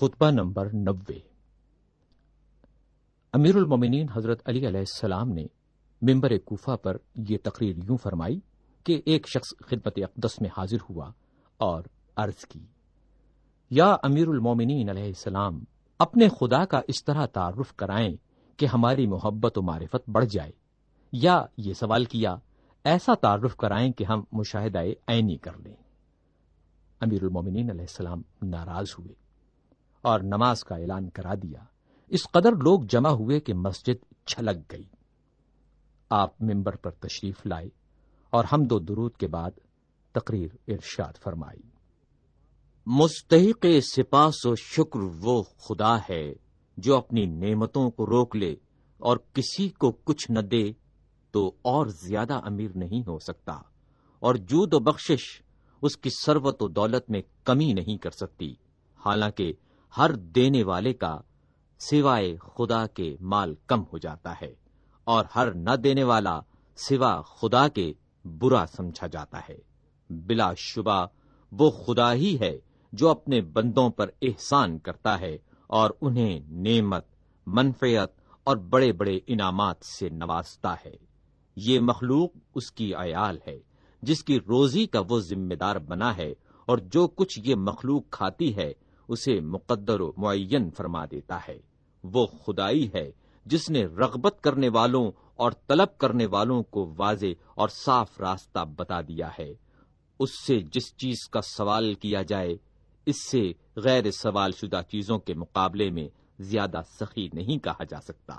خطبہ نمبر نبے امیر المومنین حضرت علی علیہ السلام نے ممبر کوفہ پر یہ تقریر یوں فرمائی کہ ایک شخص خدمت اقدس میں حاضر ہوا اور عرض کی، یا امیر المومنین علیہ السلام، اپنے خدا کا اس طرح تعارف کرائیں کہ ہماری محبت و معرفت بڑھ جائے۔ یا یہ سوال کیا، ایسا تعارف کرائیں کہ ہم مشاہدہ عینی کر لیں۔ امیر المومنین علیہ السلام ناراض ہوئے۔ اور نماز کا اعلان کرا دیا۔ اس قدر لوگ جمع ہوئے کہ مسجد چھلک گئی۔ آپ ممبر پر تشریف لائے اور ہم دو درود کے بعد تقریر ارشاد فرمائی۔ مستحق سپاس و شکر وہ خدا ہے جو اپنی نعمتوں کو روک لے اور کسی کو کچھ نہ دے تو اور زیادہ امیر نہیں ہو سکتا اور جود و بخشش اس کی سروت و دولت میں کمی نہیں کر سکتی۔ حالانکہ ہر دینے والے کا سوائے خدا کے مال کم ہو جاتا ہے اور ہر نہ دینے والا سوا خدا کے برا سمجھا جاتا ہے۔ بلا شبہ وہ خدا ہی ہے جو اپنے بندوں پر احسان کرتا ہے اور انہیں نعمت منفیت اور بڑے بڑے انعامات سے نوازتا ہے۔ یہ مخلوق اس کی عیال ہے، جس کی روزی کا وہ ذمہ دار بنا ہے اور جو کچھ یہ مخلوق کھاتی ہے اسے مقدر و معین فرما دیتا ہے۔ وہ خدائی ہے جس نے رغبت کرنے والوں اور طلب کرنے والوں کو واضح اور صاف راستہ بتا دیا ہے۔ اس سے جس چیز کا سوال کیا جائے، اس سے غیر سوال شدہ چیزوں کے مقابلے میں زیادہ سخی نہیں کہا جا سکتا۔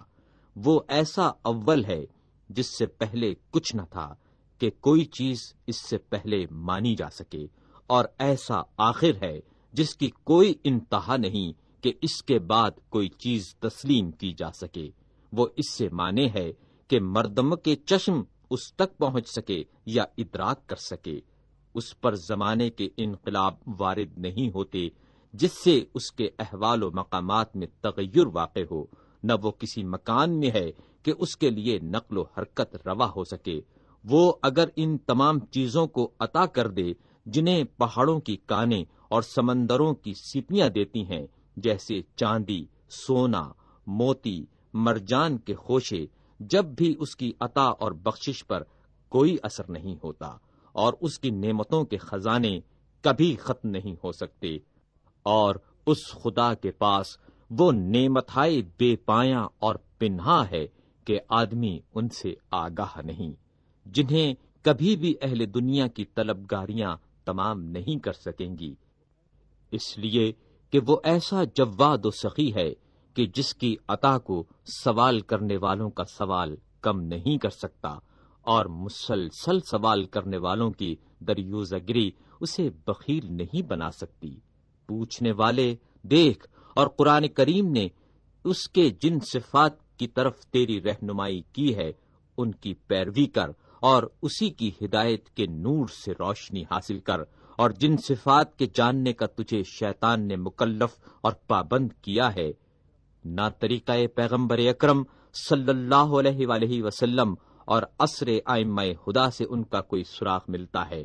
وہ ایسا اول ہے جس سے پہلے کچھ نہ تھا کہ کوئی چیز اس سے پہلے مانی جا سکے اور ایسا آخر ہے جس کی کوئی انتہا نہیں کہ اس کے بعد کوئی چیز تسلیم کی جا سکے۔ وہ اس سے مانے ہے کہ مردم کے چشم اس تک پہنچ سکے یا ادراک کر سکے۔ اس پر زمانے کے انقلاب وارد نہیں ہوتے جس سے اس کے احوال و مقامات میں تغیر واقع ہو۔ نہ وہ کسی مکان میں ہے کہ اس کے لیے نقل و حرکت روا ہو سکے۔ وہ اگر ان تمام چیزوں کو عطا کر دے جنہیں پہاڑوں کی کانیں اور سمندروں کی سیپیاں دیتی ہیں، جیسے چاندی، سونا، موتی، مرجان کے خوشے، جب بھی اس کی عطا اور بخشش پر کوئی اثر نہیں ہوتا، اور اس کی نعمتوں کے خزانے کبھی ختم نہیں ہو سکتے۔ اور اس خدا کے پاس وہ نعمتائے بے پایا اور پنہا ہے کہ آدمی ان سے آگاہ نہیں، جنہیں کبھی بھی اہل دنیا کی طلبگاریاں تمام نہیں کر سکیں گی۔ اس لیے کہ وہ ایسا جواد و سخی ہے کہ جس کی عطا کو سوال کرنے والوں کا سوال کم نہیں کر سکتا اور مسلسل سوال کرنے والوں کی دریوزگری اسے بخیل نہیں بنا سکتی۔ پوچھنے والے، دیکھ، اور قرآن کریم نے اس کے جن صفات کی طرف تیری رہنمائی کی ہے، ان کی پیروی کر اور اسی کی ہدایت کے نور سے روشنی حاصل کر۔ اور جن صفات کے جاننے کا تجھے شیطان نے مکلف اور پابند کیا ہے، نہ طریقہ پیغمبر اکرم صلی اللہ علیہ وآلہ وسلم اور عصر آئم خدا سے ان کا کوئی سراغ ملتا ہے،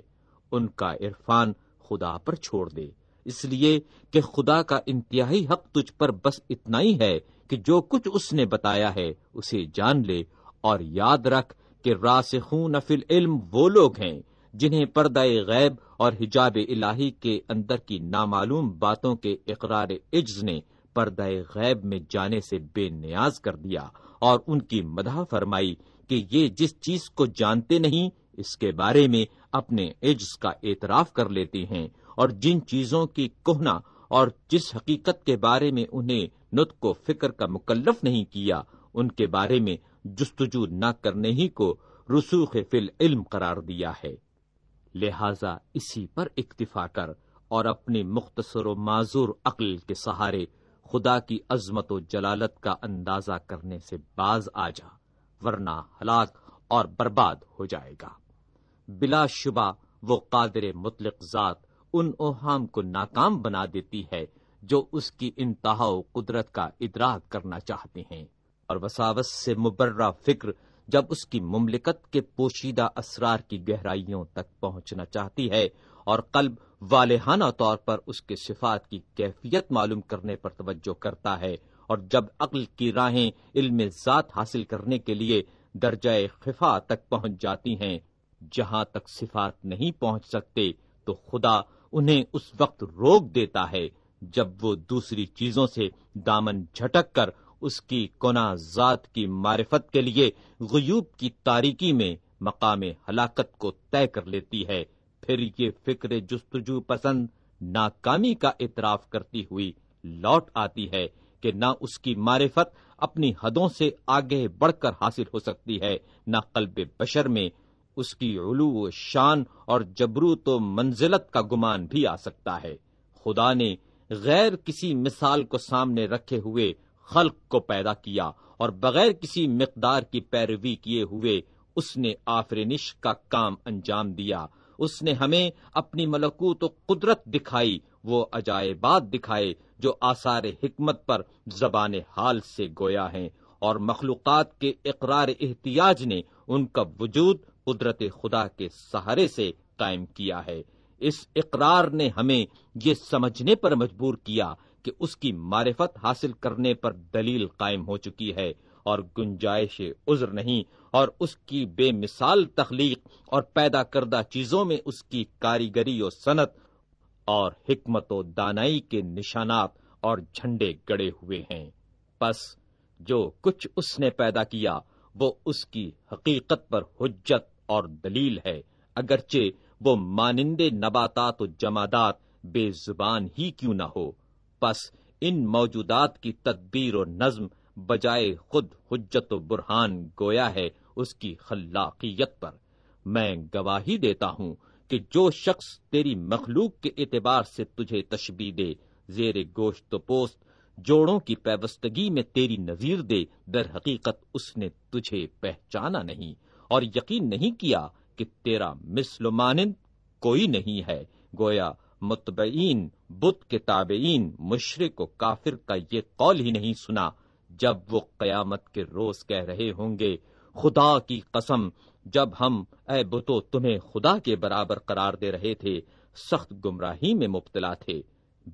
ان کا عرفان خدا پر چھوڑ دے۔ اس لیے کہ خدا کا انتہائی حق تجھ پر بس اتنا ہی ہے کہ جو کچھ اس نے بتایا ہے اسے جان لے اور یاد رکھ کہ راسخون فی العلم وہ لوگ ہیں جنہیں پردہ غیب اور حجاب الہی کے اندر کی نامعلوم باتوں کے اقرار عجز نے پردہ غیب میں جانے سے بے نیاز کر دیا اور ان کی مدح فرمائی کہ یہ جس چیز کو جانتے نہیں، اس کے بارے میں اپنے عجز کا اعتراف کر لیتے ہیں اور جن چیزوں کی کوہنا اور جس حقیقت کے بارے میں انہیں نت کو فکر کا مکلف نہیں کیا، ان کے بارے میں جستجو نہ کرنے ہی کو رسوخ فی العلم قرار دیا ہے۔ لہذا اسی پر اکتفا کر اور اپنی مختصر و معذور عقل کے سہارے خدا کی عظمت و جلالت کا اندازہ کرنے سے باز آ جا، ورنہ ہلاک اور برباد ہو جائے گا۔ بلا شبہ وہ قادر مطلق ذات ان اوہام کو ناکام بنا دیتی ہے جو اس کی انتہا و قدرت کا ادراک کرنا چاہتے ہیں۔ اور وساوس سے مبرہ فکر جب اس کی مملکت کے پوشیدہ اسرار کی گہرائیوں تک پہنچنا چاہتی ہے اور قلب والہانہ طور پر اس کے صفات کی کیفیت معلوم کرنے پر توجہ کرتا ہے اور جب عقل کی راہیں علم ذات حاصل کرنے کے لیے درجۂ خفا تک پہنچ جاتی ہیں، جہاں تک صفات نہیں پہنچ سکتے، تو خدا انہیں اس وقت روک دیتا ہے جب وہ دوسری چیزوں سے دامن جھٹک کر اس کی کونا ذات کی معرفت کے لیے غیوب کی تاریکی میں مقام ہلاکت کو طے کر لیتی ہے۔ پھر یہ فکر جستجو پسند ناکامی کا اعتراف کرتی ہوئی لوٹ آتی ہے کہ نہ اس کی معرفت اپنی حدوں سے آگے بڑھ کر حاصل ہو سکتی ہے، نہ قلب بشر میں اس کی علو و شان اور جبروت و منزلت کا گمان بھی آ سکتا ہے۔ خدا نے غیر کسی مثال کو سامنے رکھے ہوئے خلق کو پیدا کیا اور بغیر کسی مقدار کی پیروی کیے ہوئے اس نے آفرینش کا کام انجام دیا۔ اس نے ہمیں اپنی ملکوت و قدرت دکھائی، وہ عجائبات دکھائے جو آثار حکمت پر زبان حال سے گویا ہیں اور مخلوقات کے اقرار احتیاج نے ان کا وجود قدرت خدا کے سہارے سے قائم کیا ہے۔ اس اقرار نے ہمیں یہ سمجھنے پر مجبور کیا کہ اس کی معرفت حاصل کرنے پر دلیل قائم ہو چکی ہے اور گنجائش عذر نہیں اور اس کی بے مثال تخلیق اور پیدا کردہ چیزوں میں اس کی کاریگری و صنعت اور حکمت و دانائی کے نشانات اور جھنڈے گڑے ہوئے ہیں۔ پس جو کچھ اس نے پیدا کیا، وہ اس کی حقیقت پر حجت اور دلیل ہے۔ اگرچہ وہ مانندے نباتات و جمادات بے زبان ہی کیوں نہ ہو پس ان موجودات کی تدبیر و نظم بجائے خود حجت و برہان گویا ہے اس کی خلاقیت پر۔ میں گواہی دیتا ہوں کہ جو شخص تیری مخلوق کے اعتبار سے تجھے تشبیح دے، زیر گوشت و پوست، جوڑوں کی پیوستگی میں تیری نظیر دے، در حقیقت اس نے تجھے پہچانا نہیں۔ اور یقین نہیں کیا کہ تیرا مثل مانند کوئی نہیں ہے۔ گویا متبعین، بت کے تابعین، مشرق و کافر کا یہ قول ہی نہیں سنا۔ جب وہ قیامت کے روز کہہ رہے ہوں گے، خدا کی قسم، جب ہم، اے بتو، تمہیں خدا کے برابر قرار دے رہے تھے، سخت گمراہی میں مبتلا تھے۔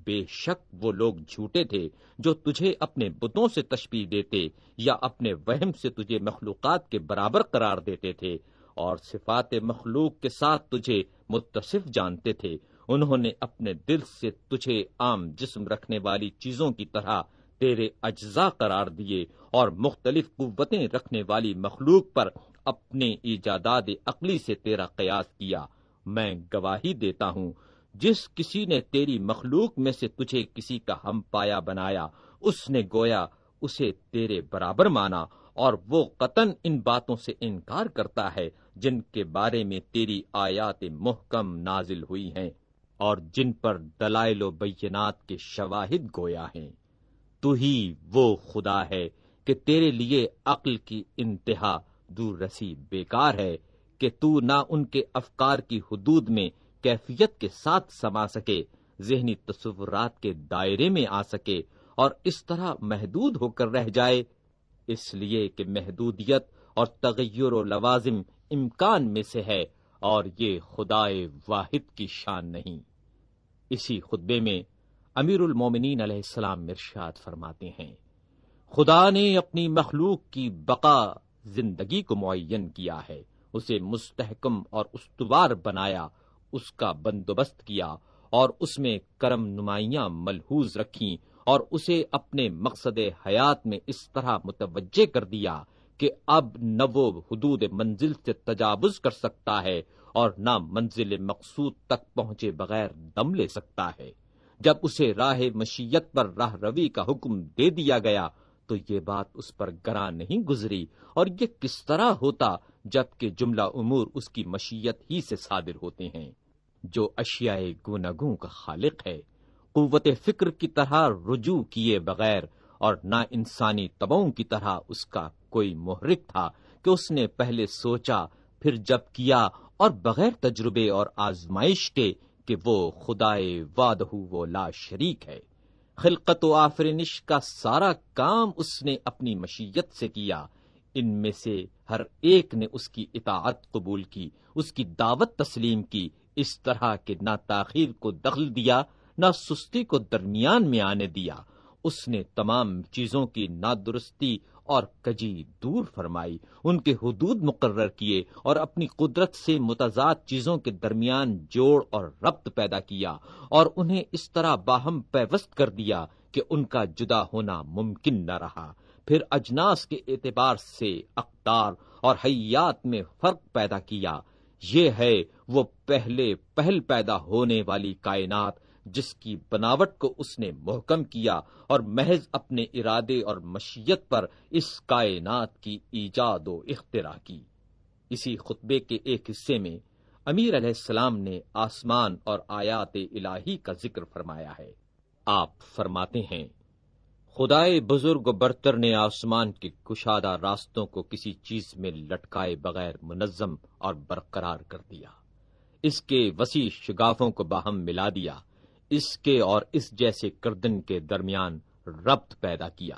بے شک وہ لوگ جھوٹے تھے جو تجھے اپنے بتوں سے تشبیح دیتے یا اپنے وہم سے تجھے مخلوقات کے برابر قرار دیتے تھے، اور صفات مخلوق کے ساتھ تجھے متصف جانتے تھے۔ انہوں نے اپنے دل سے تجھے عام جسم رکھنے والی چیزوں کی طرح تیرے اجزاء قرار دیے اور مختلف قوتیں رکھنے والی مخلوق پر اپنے ایجادات عقلی سے تیرا قیاس کیا۔ میں گواہی دیتا ہوں، جس کسی نے تیری مخلوق میں سے تجھے کسی کا ہم پایا بنایا، اس نے گویا اسے تیرے برابر مانا اور وہ قطن ان باتوں سے انکار کرتا ہے جن کے بارے میں تیری آیات محکم نازل ہوئی ہیں۔ اور جن پر دلائل و بینات کے شواہد گویا ہیں۔ تو ہی وہ خدا ہے کہ تیرے لیے عقل کی انتہا دور رسی بیکار ہے کہ تو نہ ان کے افکار کی حدود میں کیفیت کے ساتھ سما سکے، ذہنی تصورات کے دائرے میں آ سکے اور اس طرح محدود ہو کر رہ جائے۔ اس لیے کہ محدودیت اور تغیر و لوازم امکان میں سے ہے۔ اور یہ خدا واحد کی شان نہیں۔ اسی خطبے میں امیر المومنین علیہ السلام مرشاد فرماتے ہیں، خدا نے اپنی مخلوق کی بقا زندگی کو معین کیا ہے، اسے مستحکم اور استوار بنایا، اس کا بندوبست کیا اور اس میں کرم نمایاں ملحوظ رکھی اور اسے اپنے مقصد حیات میں اس طرح متوجہ کر دیا کہ اب نہ وہ حدود منزل سے تجاوز کر سکتا ہے اور نہ منزل مقصود تک پہنچے بغیر دم لے سکتا ہے۔ جب اسے راہ مشیت پر راہ روی کا حکم دے دیا گیا تو یہ بات اس پر گراں نہیں گزری اور یہ کس طرح ہوتا جبکہ جملہ امور اس کی مشیت ہی سے صادر ہوتے ہیں۔ جو اشیاء گونگوں کا خالق ہے، قوت فکر کی طرح رجوع کیے بغیر اور نہ انسانی تبوں کی طرح اس کا کوئی محرک تھا کہ اس نے پہلے سوچا، پھر جب کیا اور بغیر تجربے اور آزمائش کے کہ وہ خدائے وادہ وہ لا شریک ہے۔ خلقت و آفرینش کا سارا کام اس نے اپنی مشیت سے کیا۔ ان میں سے ہر ایک نے اس کی اطاعت قبول کی، اس کی دعوت تسلیم کی۔ اس طرح کہ نہ تاخیر کو دخل دیا نہ سستی کو درمیان میں آنے دیا۔ اس نے تمام چیزوں کی نادرستی اور کجی دور فرمائی، ان کے حدود مقرر کیے اور اپنی قدرت سے متضاد چیزوں کے درمیان جوڑ اور ربط پیدا کیا اور انہیں اس طرح باہم پیوست کر دیا کہ ان کا جدا ہونا ممکن نہ رہا۔ پھر اجناس کے اعتبار سے اقدار اور حیات میں فرق پیدا کیا۔ یہ ہے وہ پہلے پہل پیدا ہونے والی کائنات جس کی بناوٹ کو اس نے محکم کیا اور محض اپنے ارادے اور مشیت پر اس کائنات کی ایجاد و اختراع کی۔ اسی خطبے کے ایک حصے میں امیر علیہ السلام نے آسمان اور آیات الہی کا ذکر فرمایا ہے۔ آپ فرماتے ہیں، خدائے بزرگ و برتر نے آسمان کے کشادہ راستوں کو کسی چیز میں لٹکائے بغیر منظم اور برقرار کر دیا۔ اس کے وسیع شگافوں کو باہم ملا دیا۔ اس کے اور اس جیسے کردن کے درمیان ربط پیدا کیا۔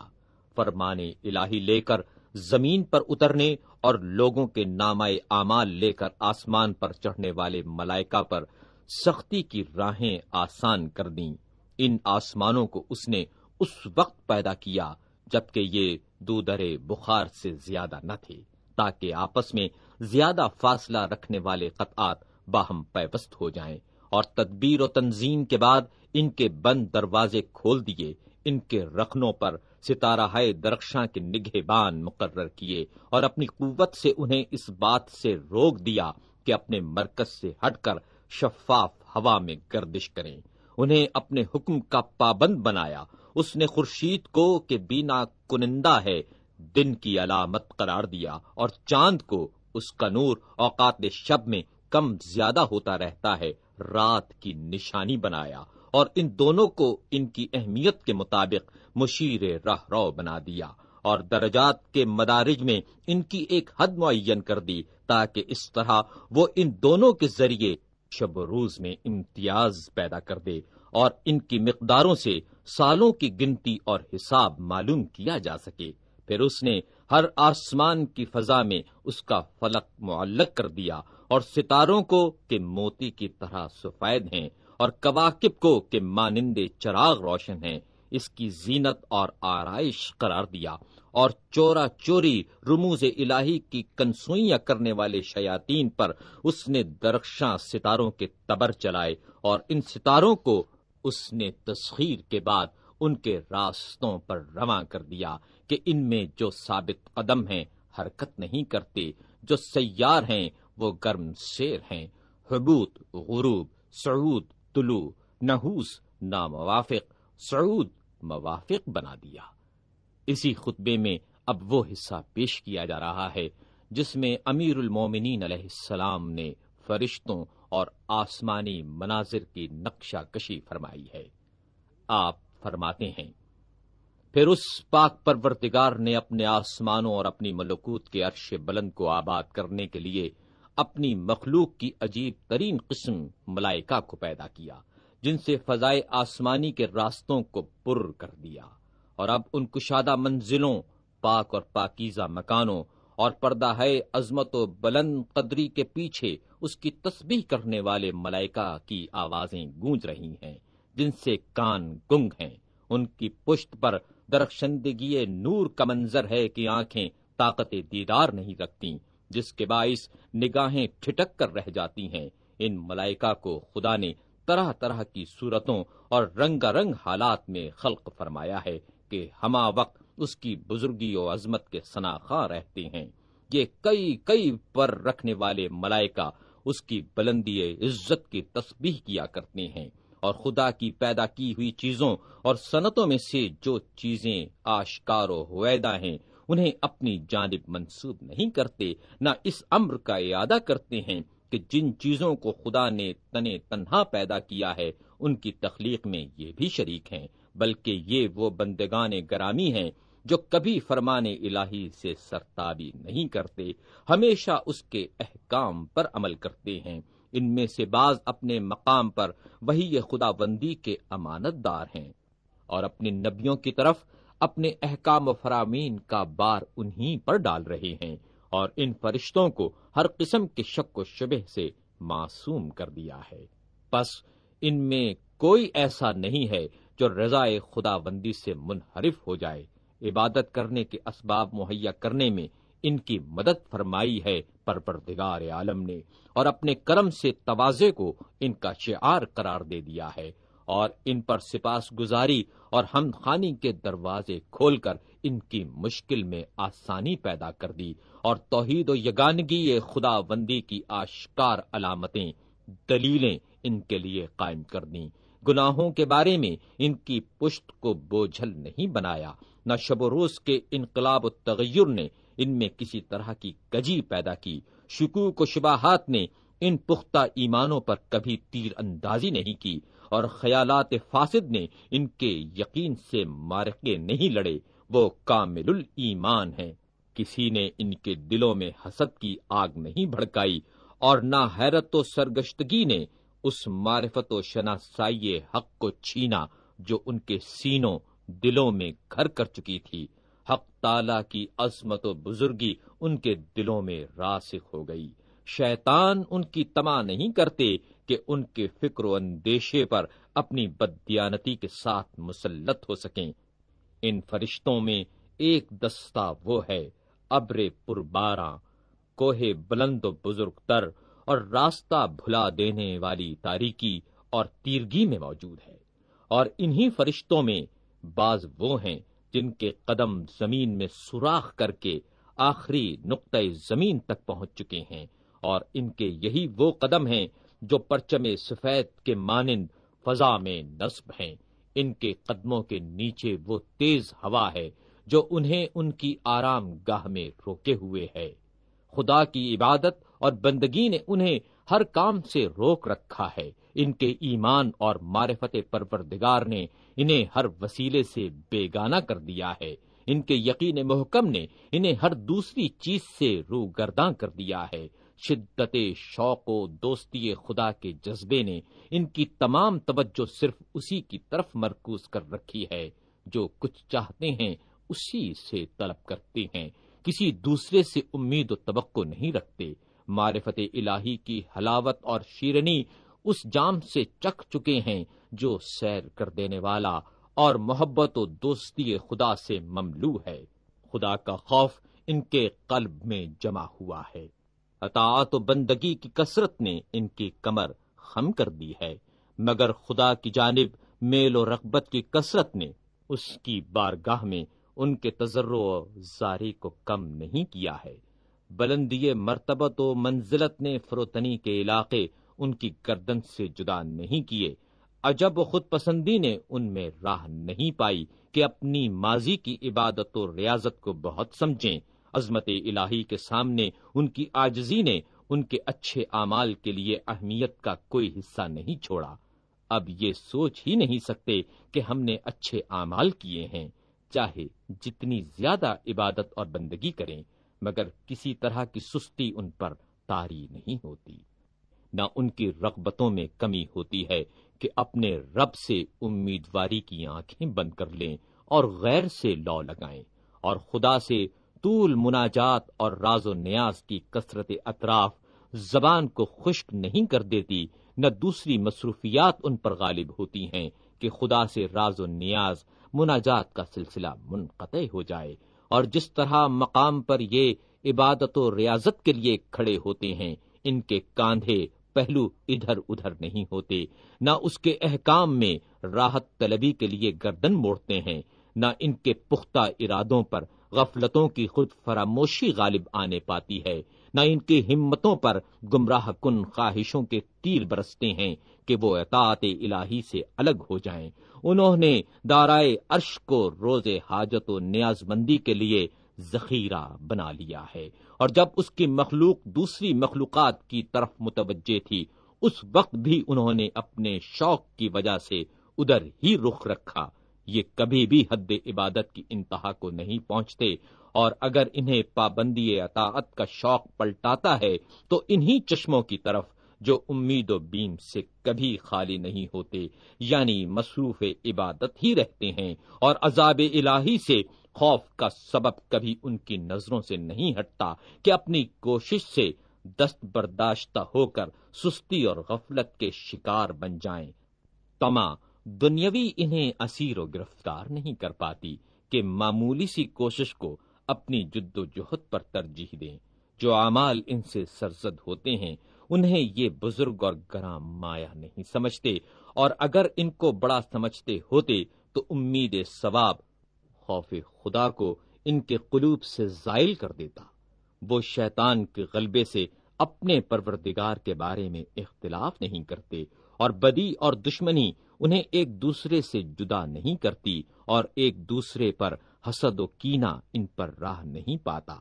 فرمانے الہی لے کر زمین پر اترنے اور لوگوں کے نامائے اعمال لے کر آسمان پر چڑھنے والے ملائکہ پر سختی کی راہیں آسان کر دیں۔ ان آسمانوں کو اس نے اس وقت پیدا کیا جبکہ یہ دو درے بخار سے زیادہ نہ تھے، تاکہ آپس میں زیادہ فاصلہ رکھنے والے قطعات باہم پیوست ہو جائیں۔ اور تدبیر و تنظیم کے بعد ان کے بند دروازے کھول دیے، ان کے رکھنوں پر ستارہ درخشاں کے نگہ بان مقرر کیے اور اپنی قوت سے انہیں اس بات سے روک دیا کہ اپنے مرکز سے ہٹ کر شفاف ہوا میں گردش کریں۔ انہیں اپنے حکم کا پابند بنایا۔ اس نے خورشید کو کہ بینا کنندہ ہے، دن کی علامت قرار دیا اور چاند کو اس کا نور اوقات شب میں کم زیادہ ہوتا رہتا ہے۔ رات کی نشانی بنایا اور ان دونوں کو ان کی اہمیت کے مطابق مشیر راہ رو بنا دیا اور درجات کے مدارج میں ان کی ایک حد معین کر دی تاکہ اس طرح وہ ان دونوں کے ذریعے شب و روز میں امتیاز پیدا کر دے اور ان کی مقداروں سے سالوں کی گنتی اور حساب معلوم کیا جا سکے۔ پھر اس نے ہر آسمان کی فضا میں اس کا فلک معلق کر دیا اور ستاروں کو کہ موتی کی طرح سفید ہیں اور کواکب کو کہ مانندے چراغ روشن ہیں۔ اس کی زینت اور آرائش قرار دیا اور چورا چوری رموز الہی کی کنسوئیاں کرنے والے شیاتین پر اس نے درخشاں ستاروں کے تبر چلائے اور ان ستاروں کو اس نے تسخیر کے بعد ان کے راستوں پر رواں کر دیا کہ ان میں جو ثابت قدم ہیں حرکت نہیں کرتے، جو سیار ہیں وہ گرم شیر ہیں۔ حبوت غروب، سعود، طلوع، نحوس، ناموافق، سعود، موافق بنا دیا۔ اسی خطبے میں اب وہ حصہ پیش کیا جا رہا ہے، جس میں امیر المومنین علیہ السلام نے فرشتوں اور آسمانی مناظر کی نقشہ کشی فرمائی ہے۔ آپ فرماتے ہیں، پھر اس پاک پرورتگار نے اپنے آسمانوں اور اپنی ملکوت کے عرش بلند کو آباد کرنے کے لیے اپنی مخلوق کی عجیب ترین قسم ملائکہ کو پیدا کیا، جن سے فضائے آسمانی کے راستوں کو پر کر دیا۔ اور اب ان کشادہ منزلوں، پاک اور پاکیزہ مکانوں اور پردہ ہے عظمت و بلند قدری کے پیچھے اس کی تسبیح کرنے والے ملائکہ کی آوازیں گونج رہی ہیں، جن سے کان گنگ ہیں۔ ان کی پشت پر درخشندگی نور کا منظر ہے کہ آنکھیں طاقت دیدار نہیں رکھتی جس کے باعث نگاہیں ٹھٹک کر رہ جاتی ہیں، ان ملائکہ کو خدا نے طرح طرح کی صورتوں اور رنگا رنگ حالات میں خلق فرمایا ہے کہ ہما وقت اس کی بزرگی و عظمت کے سناخواں رہتے ہیں۔ یہ کئی کئی پر رکھنے والے ملائکہ اس کی بلندی عزت کی تسبیح کیا کرتے ہیں اور خدا کی پیدا کی ہوئی چیزوں اور صنعتوں میں سے جو چیزیں آشکار و ہویدہ ہیں انہیں اپنی جانب منسوب نہیں کرتے، نہ اس امر کا اعادہ کرتے ہیں کہ جن چیزوں کو خدا نے تنے تنہا پیدا کیا ہے، ان کی تخلیق میں یہ بھی شریک ہیں، بلکہ یہ وہ بندگان گرامی ہیں جو کبھی فرمان الہی سے سرتابی نہیں کرتے، ہمیشہ اس کے احکام پر عمل کرتے ہیں۔ ان میں سے بعض اپنے مقام پر وہی خدا بندی کے امانت دار ہیں۔ اور اپنے نبیوں کی طرف اپنے احکام و فرامین کا بار انہی پر ڈال رہے ہیں اور ان فرشتوں کو ہر قسم کے شک و شبہ سے معصوم کر دیا ہے۔ پس ان میں کوئی ایسا نہیں ہے جو رضا خدا بندی سے منحرف ہو جائے۔ عبادت کرنے کے اسباب مہیا کرنے میں ان کی مدد فرمائی ہے پر پردگار عالم نے اور اپنے کرم سے توازے کو ان کا شعار قرار دے دیا ہے۔ اور ان پر سپاس گزاری اور ہم خانی کے دروازے کھول کر ان کی مشکل میں آسانی پیدا کر دی اور توحید و یگانگی خدا بندی کی آشکار علامتیں، دلیلیں ان کے لیے قائم کر دیں گناہوں کے بارے میں ان کی پشت کو بوجھل نہیں بنایا۔ نہ شب و روز کے انقلاب و تغیر نے ان میں کسی طرح کی کجی پیدا کی۔ شکوک و شباہات نے ان پختہ ایمانوں پر کبھی تیر اندازی نہیں کی۔ اور خیالات فاسد نے ان کے یقین سے مارکے نہیں لڑے۔ وہ کامل ایمان ہیں۔ کسی نے ان کے دلوں میں حسد کی آگ نہیں بھڑکائی اور نہ حیرت و سرگشتگی نے اس معرفت و شناسائی حق کو چھینا جو ان کے سینوں، دلوں میں گھر کر چکی تھی۔ حق تعالی کی عظمت و بزرگی ان کے دلوں میں راسخ ہو گئی۔ شیطان ان کی تما نہیں کرتے۔ کہ ان کے فکر و اندیشے پر اپنی بدیانتی کے ساتھ مسلط ہو سکیں۔ ان فرشتوں میں ایک دستہ وہ ہے، ابر پرباراں کوہ بلند و بزرگ تر اور راستہ بھلا دینے والی تاریکی اور تیرگی میں موجود ہے۔ اور انہی فرشتوں میں بعض وہ ہیں جن کے قدم زمین میں سوراخ کر کے آخری نقطۂ زمین تک پہنچ چکے ہیں اور ان کے یہی وہ قدم ہیں جو پرچم سفید کے مانند فضا میں نصب ہیں۔ ان کے قدموں کے نیچے وہ تیز ہوا ہے جو انہیں ان کی آرام گاہ میں روکے ہوئے ہے۔ خدا کی عبادت اور بندگی نے انہیں ہر کام سے روک رکھا ہے۔ ان کے ایمان اور معرفت پروردگار نے انہیں ہر وسیلے سے بیگانہ کر دیا ہے۔ ان کے یقین محکم نے انہیں ہر دوسری چیز سے رو گرداں کر دیا ہے۔ شدت شوق و دوستی خدا کے جذبے نے ان کی تمام توجہ صرف اسی کی طرف مرکوز کر رکھی ہے، جو کچھ چاہتے ہیں اسی سے طلب کرتے ہیں۔ کسی دوسرے سے امید و توقع نہیں رکھتے۔ معرفت الہی کی حلاوت اور شیرنی اس جام سے چکھ چکے ہیں جو سیر کر دینے والا اور محبت و دوستی خدا سے مملو ہے۔ خدا کا خوف ان کے قلب میں جمع ہوا ہے۔ اطاعت و بندگی کی کثرت نے ان کی کمر خم کر دی ہے، مگر خدا کی جانب میل و رغبت کی کثرت نے اس کی بارگاہ میں ان کے تجر و زاری کو کم نہیں کیا ہے۔ بلندی مرتبت و منزلت نے فروتنی کے علاقے ان کی گردن سے جدا نہیں کیے۔ عجب و خود پسندی نے ان میں راہ نہیں پائی کہ اپنی ماضی کی عبادت و ریاضت کو بہت سمجھیں۔ عظمت الہی کے سامنے ان کی آجزی نے ان کے اچھے اعمال کے لیے اہمیت کا کوئی حصہ نہیں چھوڑا۔ اب یہ سوچ ہی نہیں سکتے کہ ہم نے اچھے اعمال کیے ہیں، چاہے جتنی زیادہ عبادت اور بندگی کریں، مگر کسی طرح کی سستی ان پر تاری نہیں ہوتی۔ نہ ان کی رغبتوں میں کمی ہوتی ہے کہ اپنے رب سے امیدواری کی آنکھیں بند کر لیں اور غیر سے لو لگائیں، اور خدا سے طول مناجات اور راز و نیاز کی کثرت اطراف زبان کو خشک نہیں کر دیتی، نہ دوسری مصروفیات ان پر غالب ہوتی ہیں کہ خدا سے راز و نیاز مناجات کا سلسلہ منقطع ہو جائے اور جس طرح مقام پر یہ عبادت و ریاضت کے لیے کھڑے ہوتے ہیں، ان کے کاندھے پہلو ادھر ادھر نہیں ہوتے۔ نہ اس کے احکام میں راحت طلبی کے لیے گردن موڑتے ہیں، نہ ان کے پختہ ارادوں پر غفلتوں کی خود فراموشی غالب آنے پاتی ہے۔ نہ ان کی ہمتوں پر گمراہ کن خواہشوں کے تیر برستے ہیں کہ وہ اطاعت الہی سے الگ ہو جائیں۔ انہوں نے دارائے عرش کو روز حاجت و نیاز مندی کے لیے ذخیرہ بنا لیا ہے۔ اور جب اس کی مخلوق دوسری مخلوقات کی طرف متوجہ تھی، اس وقت بھی انہوں نے اپنے شوق کی وجہ سے ادھر ہی رخ رکھا۔ یہ کبھی بھی حد عبادت کی انتہا کو نہیں پہنچتے، اور اگر انہیں پابندی اطاعت کا شوق پلٹاتا ہے، تو انہی چشموں کی طرف جو امید و بیم سے کبھی خالی نہیں ہوتے یعنی مصروف عبادت ہی رہتے ہیں، اور عذاب الہی سے خوف کا سبب کبھی ان کی نظروں سے نہیں ہٹتا کہ اپنی کوشش سے دست برداشتہ ہو کر سستی اور غفلت کے شکار بن جائیں۔ تما دنیاوی انہیں اسیر و گرفتار نہیں کر پاتی کہ معمولی سی کوشش کو اپنی جد و جہد پر ترجیح دیں۔ جو اعمال ان سے سرزد ہوتے ہیں، انہیں یہ بزرگ اور گرام مایا نہیں سمجھتے۔ اور اگر ان کو بڑا سمجھتے ہوتے، تو امید ثواب خوف خدا کو ان کے قلوب سے زائل کر دیتا۔ وہ شیطان کے غلبے سے اپنے پروردگار کے بارے میں اختلاف نہیں کرتے اور بدی اور دشمنی انہیں ایک دوسرے سے جدا نہیں کرتی اور ایک دوسرے پر حسد و کینا ان پر راہ نہیں پاتا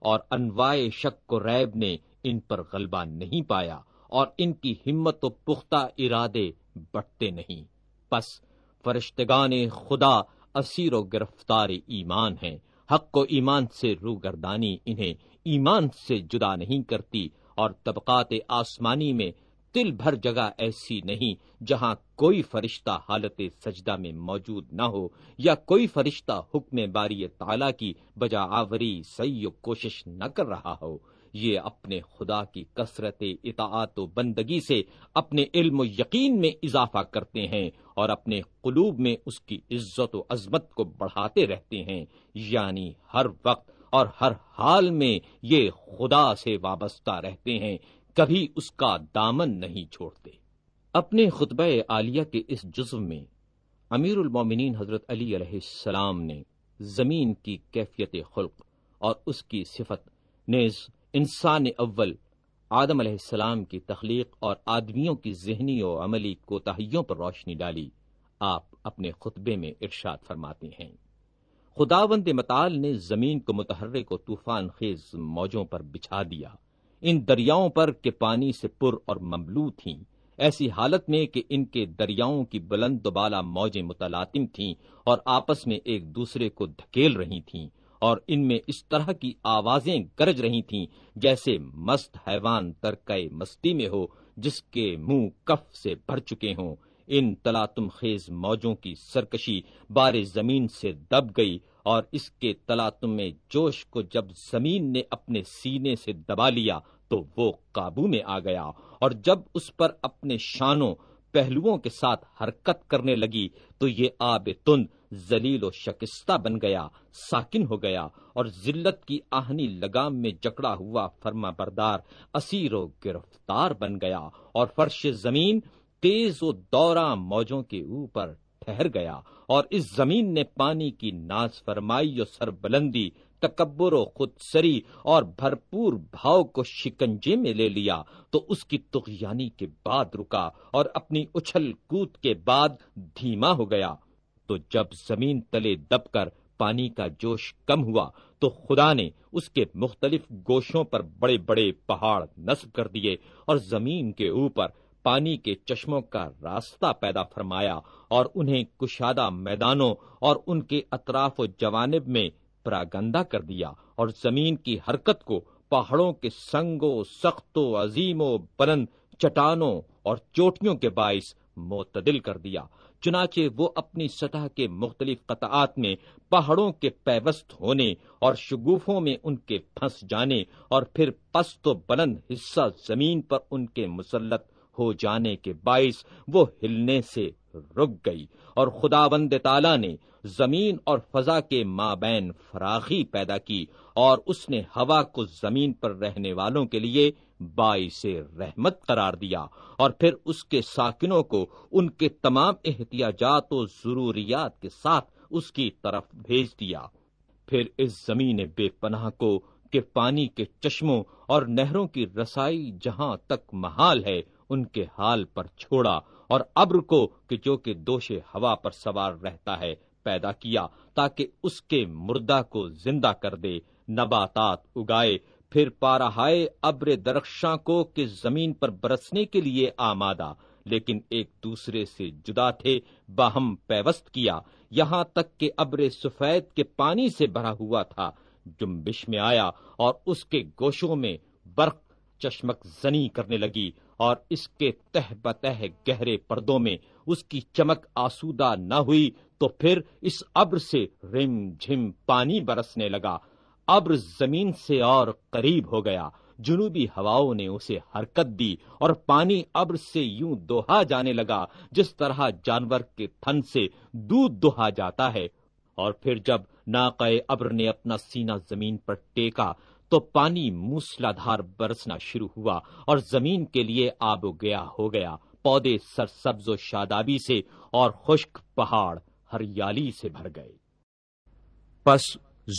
اور انواع شک و ریب نے ان پر غلبہ نہیں پایا اور ان کی ہمت و پختہ ارادے بٹتے نہیں۔ پس فرشتگان خدا اسیر و گرفتار ایمان ہیں۔ حق و ایمان سے روگردانی انہیں ایمان سے جدا نہیں کرتی اور طبقات آسمانی میں تل بھر جگہ ایسی نہیں جہاں کوئی فرشتہ حالت سجدہ میں موجود نہ ہو یا کوئی فرشتہ حکم باری تعالی کی بجا آوری سی کوشش نہ کر رہا ہو۔ یہ اپنے خدا کی کثرت اطاعت و بندگی سے اپنے علم و یقین میں اضافہ کرتے ہیں اور اپنے قلوب میں اس کی عزت و عظمت کو بڑھاتے رہتے ہیں۔ یعنی ہر وقت اور ہر حال میں یہ خدا سے وابستہ رہتے ہیں۔ کبھی اس کا دامن نہیں چھوڑتے۔ اپنے خطبہ عالیہ کے اس جزو میں امیر المومنین حضرت علی علیہ السلام نے زمین کی کیفیت خلق اور اس کی صفت نیز انسان اول آدم علیہ السلام کی تخلیق اور آدمیوں کی ذہنی و عملی کوتاہیوں پر روشنی ڈالی، آپ اپنے خطبے میں ارشاد فرماتے ہیں۔ خداوند متال نے زمین کو متحرک و طوفان خیز موجوں پر بچھا دیا۔ ان دریاؤں پر کے پانی سے پر اور مملو تھیں۔ ایسی حالت میں کہ ان کے دریاؤں کی بلند و بالا موجیں متلاطم تھیں اور آپس میں ایک دوسرے کو دھکیل رہی تھیں اور ان میں اس طرح کی آوازیں گرج رہی تھیں جیسے مست حیوان ترکے مستی میں ہو جس کے منہ کف سے بھر چکے ہوں۔ ان تلاتم خیز موجوں کی سرکشی بار زمین سے دب گئی اور اس کے تلاتم میں جوش کو جب زمین نے اپنے سینے سے دبا لیا تو وہ قابو میں آ گیا اور جب اس پر اپنے شانوں، پہلوؤں کے ساتھ حرکت کرنے لگی تو یہ آب تند زلیل و شکستہ بن گیا، ساکن ہو گیا اور ذلت کی آہنی لگام میں جکڑا ہوا فرما بردار، اسیر و گرفتار بن گیا اور فرش زمین تیز و دورہ موجوں کے اوپر ٹھہر گیا اور اس زمین نے پانی کی ناز فرمائی اور سر بلندی تکبر و خود سری اور بھرپور بھاؤ کو شکنجے میں لے لیا۔ تو اس کی تغیانی کے بعد رکا اور اپنی اچھل کود کے بعد دھیما ہو گیا۔ تو جب زمین تلے دب کر پانی کا جوش کم ہوا، تو خدا نے اس کے مختلف گوشوں پر بڑے بڑے پہاڑ نصب کر دیے اور زمین کے اوپر پانی کے چشموں کا راستہ پیدا فرمایا اور انہیں کشادہ میدانوں اور ان کے اطراف و جوانب میں پراگندہ کر دیا اور زمین کی حرکت کو پہاڑوں کے سنگو سخت و عظیم و بلند چٹانوں اور چوٹیوں کے باعث معتدل کر دیا۔ چنانچہ وہ اپنی سطح کے مختلف قطعات میں پہاڑوں کے پیوست ہونے اور شگوفوں میں ان کے پھنس جانے اور پھر پست و بلند حصہ زمین پر ان کے مسلط ہو جانے کے باعث وہ ہلنے سے رک گئی اور خدا بند تعالی نے زمین اور فضا کے مابین فراخی پیدا کی اور اس نے ہوا کو زمین پر رہنے والوں کے لیے باعث رحمت قرار دیا اور پھر اس کے ساکنوں کو ان کے تمام احتیاجات و ضروریات کے ساتھ اس کی طرف بھیج دیا۔ پھر اس زمین بے پناہ کو کہ پانی کے چشموں اور نہروں کی رسائی جہاں تک محال ہے ان کے حال پر چھوڑا اور ابر کو کہ جو کہ دوش ہوا پر سوار رہتا ہے پیدا کیا تاکہ اس کے مردہ کو زندہ کر دے، نباتات اگائے، پھر پارہائے ابر درخشاں کو کہ زمین پر برسنے کے لیے آمادہ، لیکن ایک دوسرے سے جدا تھے، باہم پیوست کیا۔ یہاں تک کہ ابر سفید کے پانی سے بھرا ہوا تھا۔ جمبش میں آیا اور اس کے گوشوں میں برق، چشمک زنی کرنے لگی۔ اور اس کے تہ بتہ گہرے پردوں میں اس کی چمک آسودہ نہ ہوئی تو پھر اس ابر سے رم جھم پانی برسنے لگا۔ ابر زمین سے اور قریب ہو گیا۔ جنوبی ہواؤں نے اسے حرکت دی اور پانی ابر سے یوں دوہا جانے لگا جس طرح جانور کے تھن سے دودھ دوہا جاتا ہے۔ اور پھر جب ناقے ابر نے اپنا سینہ زمین پر ٹیکا تو پانی موسلا دھار برسنا شروع ہوا اور زمین کے لیے آب و گیا ہو گیا۔ پودے سر سبز و شادابی سے اور خشک پہاڑ ہریالی سے بھر گئے۔ پس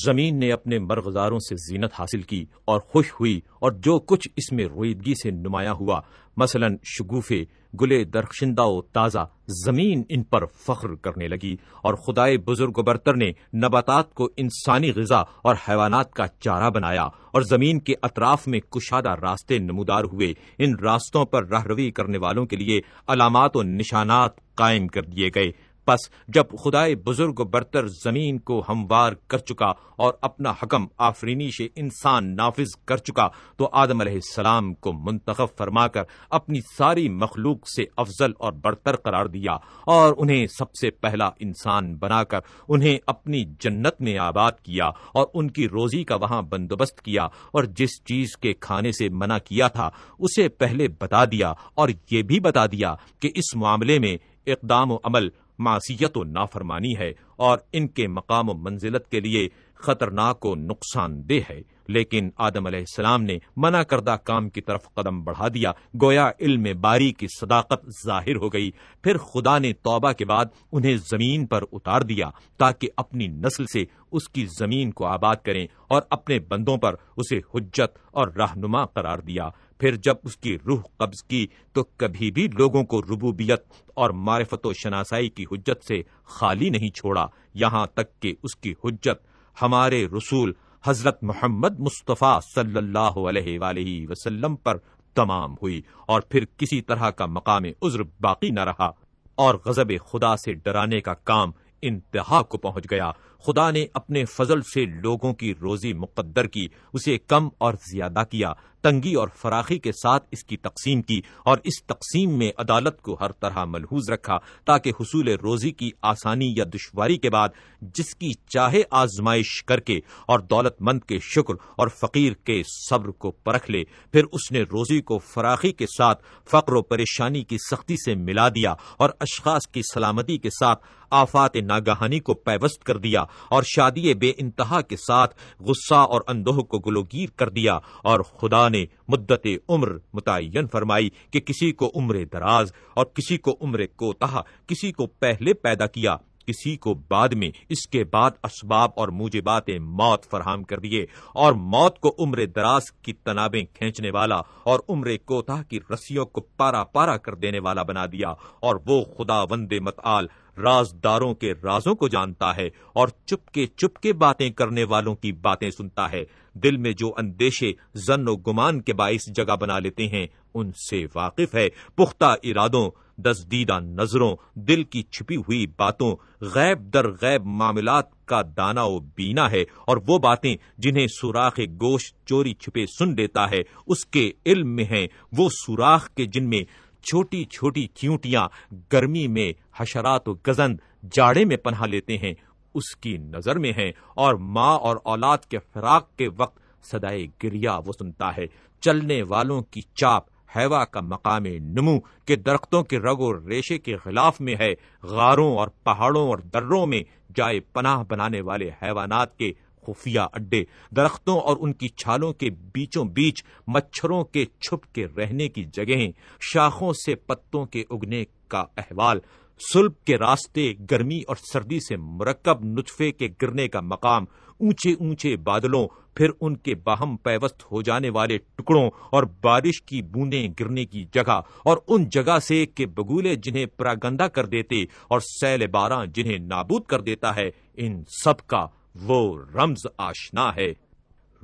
زمین نے اپنے مرغزاروں سے زینت حاصل کی اور خوش ہوئی اور جو کچھ اس میں رویدگی سے نمایاں ہوا، مثلا شگوفے، گلے درخشندہ و تازہ، زمین ان پر فخر کرنے لگی اور خدائے بزرگ و برتر نے نباتات کو انسانی غذا اور حیوانات کا چارہ بنایا اور زمین کے اطراف میں کشادہ راستے نمودار ہوئے۔ ان راستوں پر راہ روی کرنے والوں کے لیے علامات و نشانات قائم کر دیے گئے۔ پس جب خدائے بزرگ و برتر زمین کو ہموار کر چکا اور اپنا حکم آفرینی سے انسان نافذ کر چکا، تو آدم علیہ السلام کو منتخب فرما کر اپنی ساری مخلوق سے افضل اور برتر قرار دیا اور انہیں سب سے پہلا انسان بنا کر انہیں اپنی جنت میں آباد کیا اور ان کی روزی کا وہاں بندوبست کیا اور جس چیز کے کھانے سے منع کیا تھا، اسے پہلے بتا دیا اور یہ بھی بتا دیا کہ اس معاملے میں اقدام و عمل معصیت و نافرمانی ہے اور ان کے مقام و منزلت کے لیے خطرناک و نقصان دہ ہے۔ لیکن آدم علیہ السلام نے منع کردہ کام کی طرف قدم بڑھا دیا۔ گویا علم باری کی صداقت ظاہر ہو گئی۔ پھر خدا نے توبہ کے بعد انہیں زمین پر اتار دیا تاکہ اپنی نسل سے اس کی زمین کو آباد کریں اور اپنے بندوں پر اسے حجت اور رہنما قرار دیا۔ پھر جب اس کی روح قبض کی تو کبھی بھی لوگوں کو ربوبیت اور معرفت و شناسائی کی حجت سے خالی نہیں چھوڑا۔ یہاں تک کہ اس کی حجت ہمارے رسول حضرت محمد مصطفیٰ صلی اللہ علیہ وآلہ وسلم پر تمام ہوئی اور پھر کسی طرح کا مقام عذر باقی نہ رہا اور غضب خدا سے ڈرانے کا کام انتہا کو پہنچ گیا۔ خدا نے اپنے فضل سے لوگوں کی روزی مقدر کی، اسے کم اور زیادہ کیا۔ تنگی اور فراخی کے ساتھ اس کی تقسیم کی اور اس تقسیم میں عدالت کو ہر طرح ملحوظ رکھا تاکہ حصول روزی کی آسانی یا دشواری کے بعد جس کی چاہے آزمائش کر کے اور دولت مند کے شکر اور فقیر کے صبر کو پرکھ لے، پھر اس نے روزی کو فراخی کے ساتھ فقر و پریشانی کی سختی سے ملا دیا اور اشخاص کی سلامتی کے ساتھ آفات ناگہانی کو پیوست کر دیا اور شادی بے انتہا کے ساتھ غصہ اور اندوہ کو گلوگیر کر دیا اور خدا نے مدت عمر متعین فرمائی کہ کسی کو عمر دراز اور کسی کو عمر کوتاہ، کسی کو پہلے پیدا کیا، کسی کو بعد میں اس کے بعد اسباب اور موجبات موت فراہم کر دیے اور موت کو عمر دراز کی تنابیں کھینچنے والا اور عمر کوتاہ کی رسیوں کو پارا پارا کر دینے والا بنا دیا اور وہ خدا وند متعال رازداروں کے رازوں کو جانتا ہے اور چپ کے چپ کے باتیں کرنے والوں کی باتیں سنتا ہے۔ دل میں جو اندیشے زن و گمان کے باعث جگہ بنا لیتے ہیں، ان سے واقف ہے پختہ ارادوں، دزدیدہ نظروں، دل کی چھپی ہوئی باتوں، غیب در غیب معاملات کا دانا و بینا ہے اور وہ باتیں جنہیں سوراخ گوشت چوری چھپے سن لیتا ہے، اس کے علم میں ہیں۔ وہ سوراخ کے جن میں چھوٹی چھوٹی چیونٹیاں گرمی میں حشرات و گزند جاڑے میں پناہ لیتے ہیں۔ اس کی نظر میں ہیں اور ماں اور اولاد کے فراق کے وقت سدائے گریا وہ سنتا ہے۔ چلنے والوں کی چاپ ہیوا کا مقام نمو کے درختوں کے رگ و ریشے کے خلاف میں ہے۔ غاروں اور پہاڑوں اور دروں میں جائے پناہ بنانے والے حیوانات کے خفیہ اڈے۔ درختوں اور ان کی چھالوں کے بیچوں بیچ مچھروں کے چھپ کے رہنے کی جگہیں۔ شاخوں سے پتوں کے اگنے کا احوال۔ سلب کے راستے گرمی اور سردی سے مرکب نطفے کے گرنے کا مقام، اونچے اونچے بادلوں، پھر ان کے باہم پیوست ہو جانے والے ٹکڑوں اور بارش کی بوندیں گرنے کی جگہ، اور ان جگہ سے کہ بگولے جنہیں پراگندہ کر دیتے اور سیل باراں جنہیں نابود کر دیتا ہے، ان سب کا وہ رمز آشنا ہے۔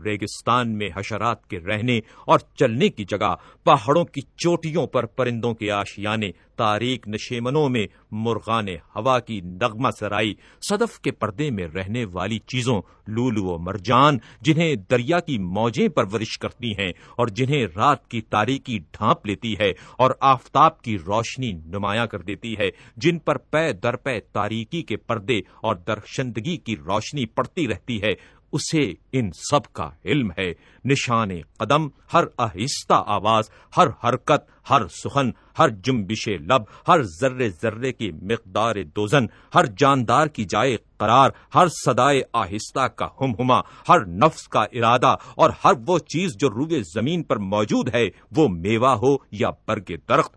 ریگستان میں حشرات کے رہنے اور چلنے کی جگہ، پہاڑوں کی چوٹیوں پر پرندوں کے آشیانے تاریخ نشیمنوں میں مرغان ہوا کی نغمہ سرائی، صدف کے پردے میں رہنے والی چیزوں، لولو و مرجان، جنہیں دریا کی موجیں پرورش کرتی ہیں اور جنہیں رات کی تاریخی ڈھانپ لیتی ہے اور آفتاب کی روشنی نمایاں کر دیتی ہے، جن پر پے در پے تاریکی کے پردے اور درخشندگی کی روشنی پڑتی رہتی ہے۔ اسے ان سب کا علم ہے۔ نشان قدم، ہر آہستہ آواز، ہر حرکت، ہر سخن، ہر جمبش لب، ہر ذرے ذرے کی مقدار دوزن، ہر جاندار کی جائے قرار، ہر سدائے آہستہ کا ہم ہما ہر نفس کا ارادہ، اور ہر وہ چیز جو روئے زمین پر موجود ہے، وہ میوہ ہو یا برگ درخت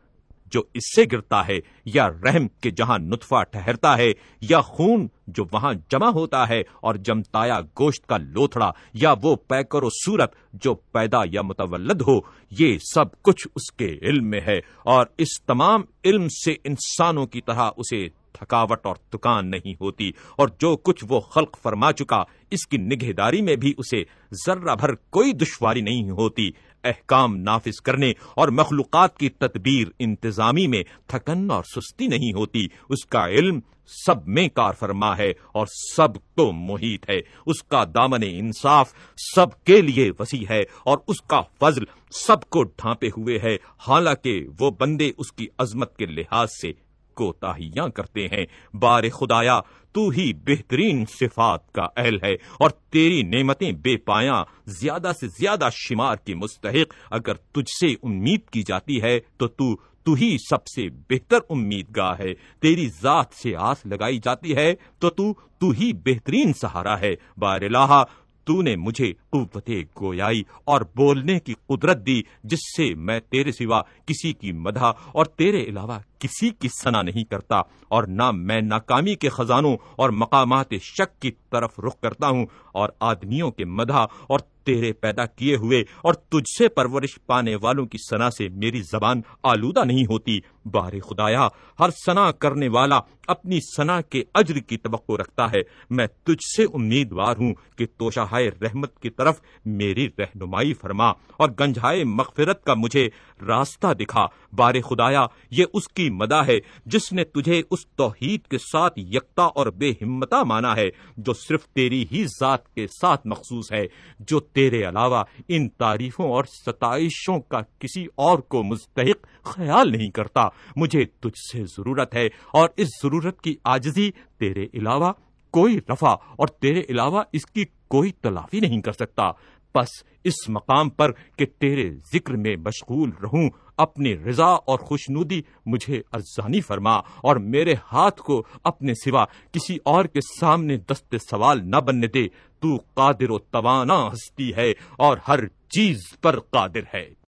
جو اس سے گرتا ہے، یا رحم کے جہاں نطفہ ٹھہرتا ہے، یا خون جو وہاں جمع ہوتا ہے اور جمتایا گوشت کا لوتھڑا، یا وہ پیکر و صورت جو پیدا یا متولد ہو، یہ سب کچھ اس کے علم میں ہے اور اس تمام علم سے انسانوں کی طرح اسے تھکاوٹ اور دکان نہیں ہوتی اور جو کچھ وہ خلق فرما چکا، اس کی نگہداری میں بھی اسے ذرہ بھر کوئی دشواری نہیں ہوتی۔ احکام نافذ کرنے اور مخلوقات کی تدبیر انتظامی میں تھکن اور سستی نہیں ہوتی۔ اس کا علم سب میں کار فرما ہے اور سب کو محیط ہے۔ اس کا دامن انصاف سب کے لیے وسیع ہے اور اس کا فضل سب کو ڈھانپے ہوئے ہے۔ حالانکہ وہ بندے اس کی عظمت کے لحاظ سے کوتاہیاں کرتے ہیں۔ بار خدایا، تو ہی بہترین صفات کا اہل ہے اور تیری نعمتیں بے پایا زیادہ سے زیادہ شمار کی مستحق۔ اگر تجھ سے امید کی جاتی ہے، تو تو تو ہی سب سے بہتر امید گاہ ہے۔ تیری ذات سے آس لگائی جاتی ہے، تو تو تو ہی بہترین سہارا ہے۔ بار الہ تو نے مجھے قوت گویائی اور بولنے کی قدرت دی، جس سے میں تیرے سوا کسی کی مدح اور تیرے علاوہ کسی کی سنا نہیں کرتا اور نہ میں ناکامی کے خزانوں اور مقامات شک کی طرف رخ کرتا ہوں اور آدمیوں کے مدح اور تیرے پیدا کیے ہوئے اور تجھ سے پرورش پانے والوں کی سنا سے میری زبان آلودہ نہیں ہوتی۔ بار خدایا، ہر سنا کرنے والا اپنی سنا کے اجر کی توقع رکھتا ہے۔ میں تجھ سے امیدوار ہوں کہ توشاہائے رحمت کی طرف میری رہنمائی فرما اور گنجائے مغفرت کا مجھے راستہ دکھا۔ بار خدایا، یہ اس کی مدا ہے جس نے تجھے اس توحید کے ساتھ یکتا اور بے ہمتا مانا ہے جو صرف تیری ہی ذات کے ساتھ مخصوص ہے، جو تیرے علاوہ ان تعریفوں اور ستائشوں کا کسی اور کو مستحق خیال نہیں کرتا۔ مجھے تجھ سے ضرورت ہے اور اس ضرورت کی آجزی تیرے علاوہ کوئی رفع اور تیرے علاوہ اس کی کوئی تلافی نہیں کر سکتا۔ بس اس مقام پر کہ تیرے ذکر میں مشغول رہوں اپنی رضا اور خوشنودی مجھے ارزانی فرما اور میرے ہاتھ کو اپنے سوا کسی اور کے سامنے دست سوال نہ بننے دے۔ تو قادر و توانا ہستی ہے اور ہر چیز پر قادر ہے۔